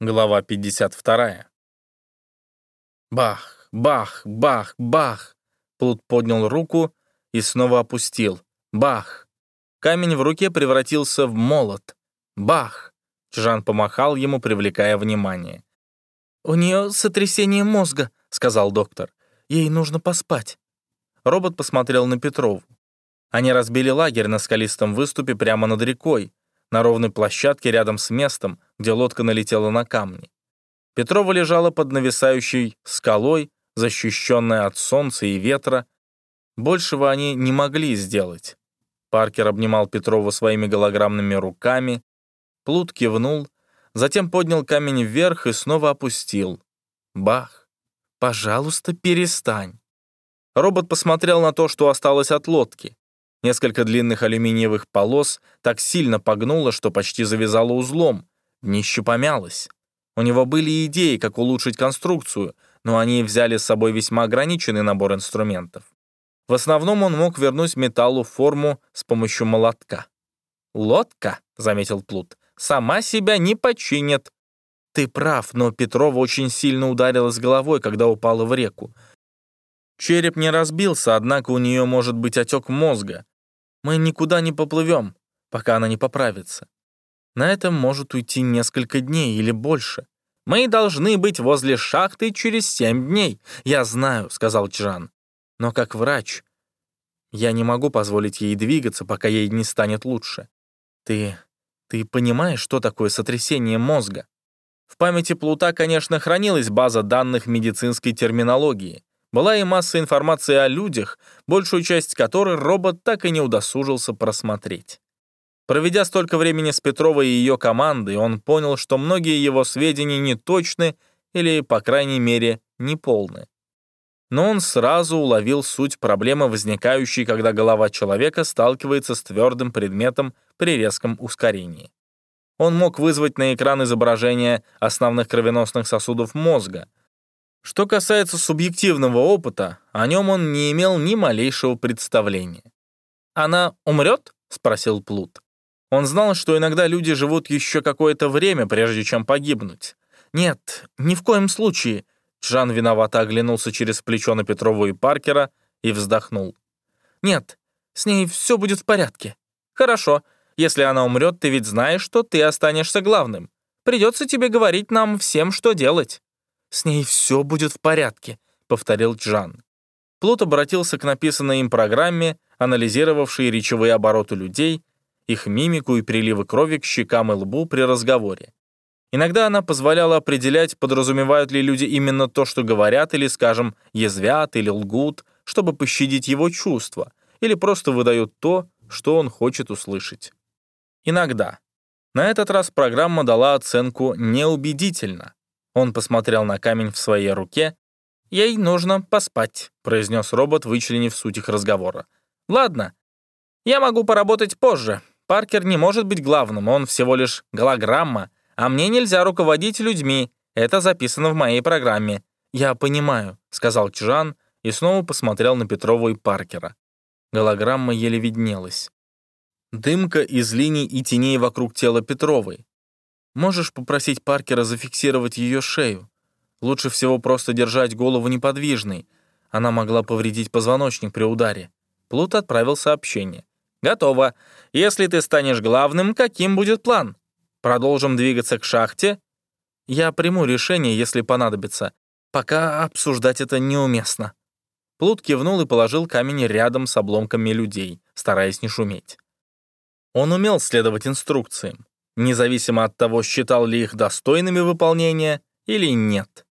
Глава 52. Бах, бах, бах, бах. Плут поднял руку и снова опустил. Бах. Камень в руке превратился в молот. Бах. Чжан помахал ему, привлекая внимание. «У нее сотрясение мозга», — сказал доктор. «Ей нужно поспать». Робот посмотрел на Петрову. Они разбили лагерь на скалистом выступе прямо над рекой, на ровной площадке рядом с местом, где лодка налетела на камни. Петрова лежала под нависающей скалой, защищенная от солнца и ветра. Большего они не могли сделать. Паркер обнимал Петрова своими голограммными руками. Плут кивнул, затем поднял камень вверх и снова опустил. Бах! «Пожалуйста, перестань!» Робот посмотрел на то, что осталось от лодки. Несколько длинных алюминиевых полос так сильно погнуло, что почти завязало узлом. Днище помялось. У него были идеи, как улучшить конструкцию, но они взяли с собой весьма ограниченный набор инструментов. В основном он мог вернуть металлу форму с помощью молотка. «Лодка», — заметил Плут, — «сама себя не починит». «Ты прав, но Петрова очень сильно ударилась головой, когда упала в реку. Череп не разбился, однако у нее может быть отек мозга. Мы никуда не поплывем, пока она не поправится. На этом может уйти несколько дней или больше. Мы должны быть возле шахты через семь дней. Я знаю, сказал Чжан. Но как врач, я не могу позволить ей двигаться, пока ей не станет лучше. Ты... ты понимаешь, что такое сотрясение мозга? В памяти Плута, конечно, хранилась база данных медицинской терминологии. Была и масса информации о людях, большую часть которой робот так и не удосужился просмотреть. Проведя столько времени с Петровой и ее командой, он понял, что многие его сведения неточны или, по крайней мере, неполны. Но он сразу уловил суть проблемы, возникающей, когда голова человека сталкивается с твердым предметом при резком ускорении. Он мог вызвать на экран изображение основных кровеносных сосудов мозга, что касается субъективного опыта, о нем он не имел ни малейшего представления. «Она умрет?» — спросил Плут. Он знал, что иногда люди живут еще какое-то время, прежде чем погибнуть. «Нет, ни в коем случае», — Джан виновато оглянулся через плечо на Петрову и Паркера и вздохнул. «Нет, с ней все будет в порядке. Хорошо, если она умрет, ты ведь знаешь, что ты останешься главным. Придется тебе говорить нам всем, что делать». «С ней все будет в порядке», — повторил Джан. Плут обратился к написанной им программе, анализировавшей речевые обороты людей, их мимику и приливы крови к щекам и лбу при разговоре. Иногда она позволяла определять, подразумевают ли люди именно то, что говорят, или, скажем, язвят или лгут, чтобы пощадить его чувства, или просто выдают то, что он хочет услышать. Иногда. На этот раз программа дала оценку «неубедительно», он посмотрел на камень в своей руке. «Ей нужно поспать», — произнес робот, вычленив суть их разговора. «Ладно, я могу поработать позже. Паркер не может быть главным, он всего лишь голограмма, а мне нельзя руководить людьми. Это записано в моей программе». «Я понимаю», — сказал Чжан и снова посмотрел на Петрова и Паркера. Голограмма еле виднелась. Дымка из линий и теней вокруг тела Петровой. Можешь попросить Паркера зафиксировать ее шею? Лучше всего просто держать голову неподвижной. Она могла повредить позвоночник при ударе. Плут отправил сообщение. «Готово. Если ты станешь главным, каким будет план? Продолжим двигаться к шахте?» «Я приму решение, если понадобится. Пока обсуждать это неуместно». Плут кивнул и положил камень рядом с обломками людей, стараясь не шуметь. Он умел следовать инструкциям независимо от того, считал ли их достойными выполнения или нет.